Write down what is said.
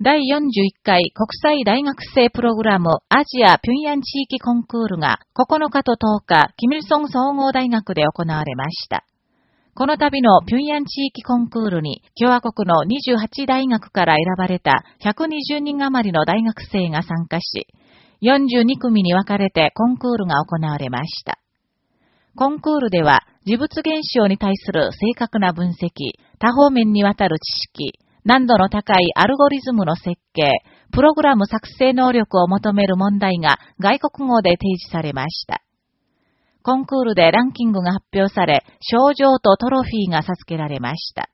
第41回国際大学生プログラムアジア平壌地域コンクールが9日と10日、キミルソン総合大学で行われました。この度の平壌地域コンクールに共和国の28大学から選ばれた120人余りの大学生が参加し、42組に分かれてコンクールが行われました。コンクールでは、事物現象に対する正確な分析、多方面にわたる知識、難度の高いアルゴリズムの設計、プログラム作成能力を求める問題が外国語で提示されました。コンクールでランキングが発表され、賞状とトロフィーが授けられました。